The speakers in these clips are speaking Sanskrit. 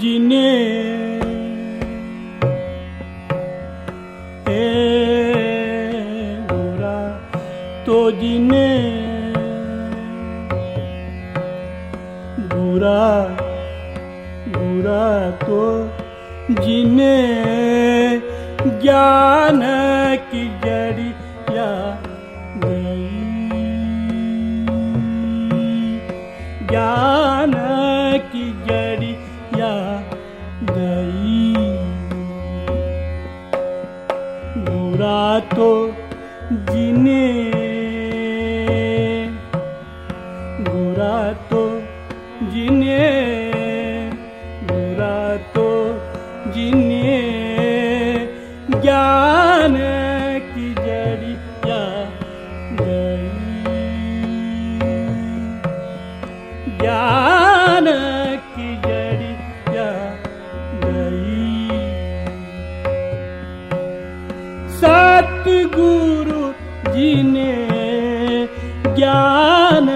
जिने गुरा गुरा तो जिने ज्ञान की जड़िया गई ज्ञान की जड़िया जिने ज्ञान की जड़िया गई। सतगुरु जी ने ज्ञान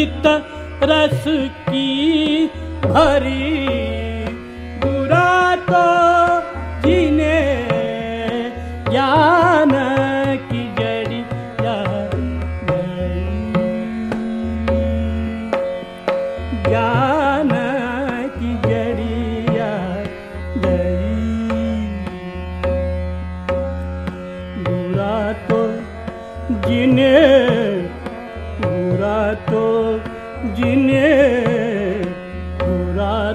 अमृत रस की भरी बुरा तो बुरा तो जिने बुरा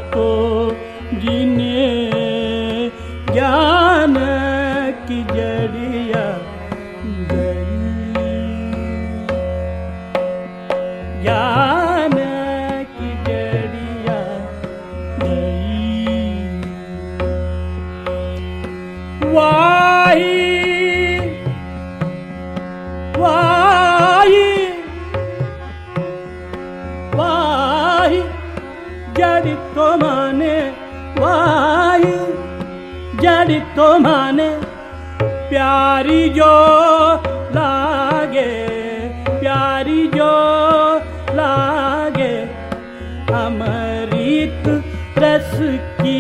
तो माने प्यारी जो लागे प्यारी जो लागे। अमृत रस की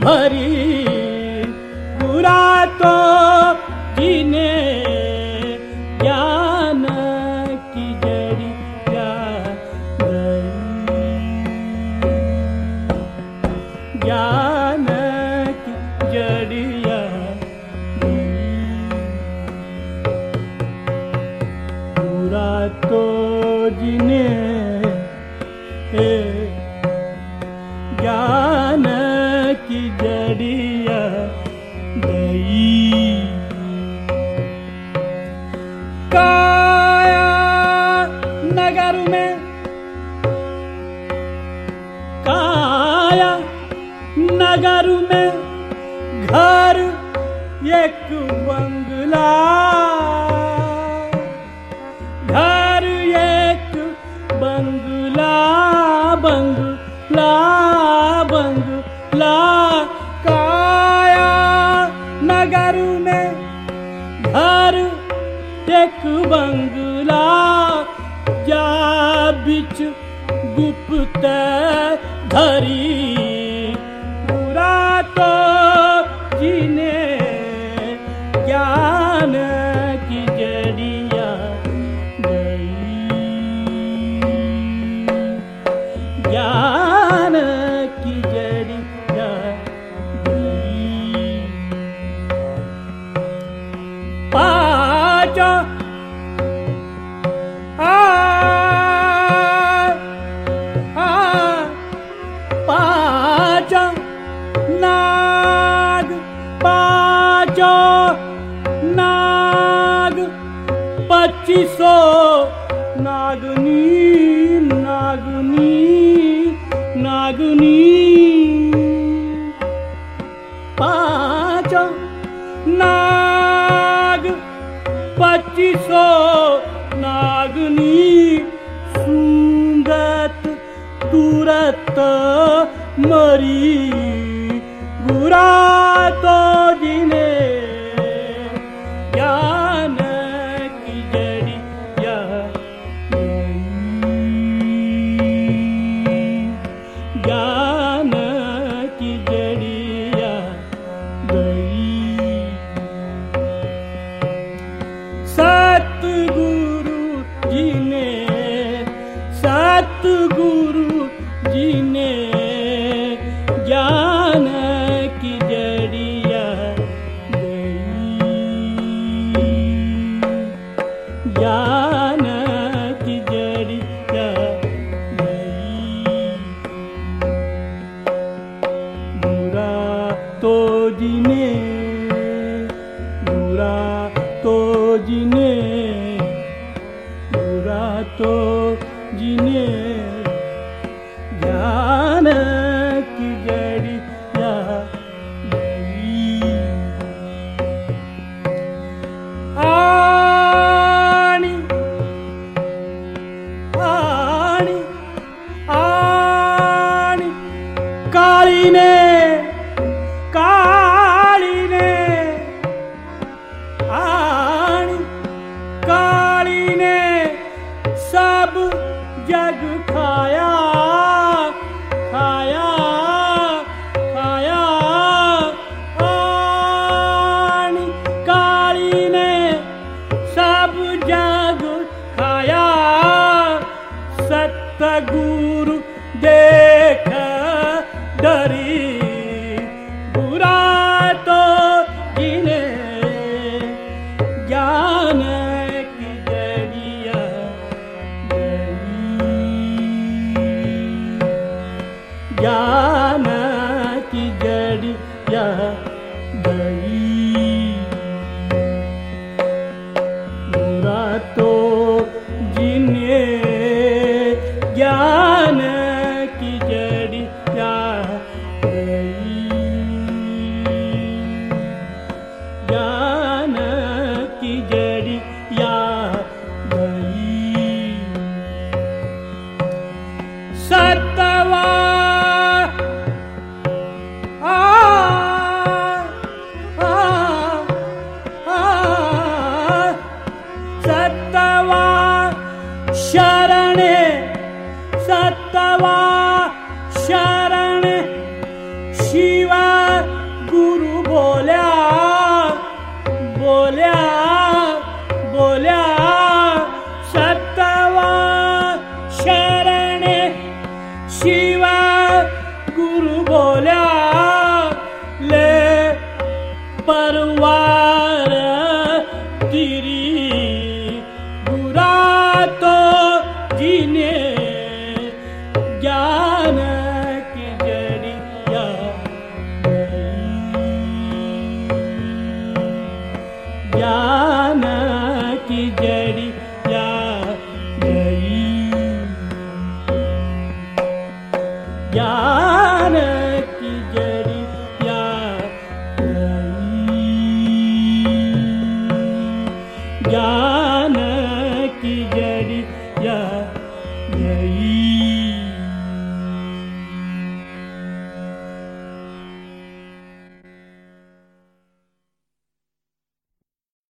भरी बुरा तो जिने ज्ञान की जड़िया गई। काया नगर में काया नगर में घर एक बंगला बंगला काया नगर में घर एक बंगला जा बिच गुप्त धरी पचीस नाग्नी नानी पाँच। नाग पचीस ना नानी तुरत मरी उरा Yeah. जिने बुरा तो जिने jag kaya भई शरण शिवा गुरु बोल्या बोल्या बोल्या सवा शरण शिव।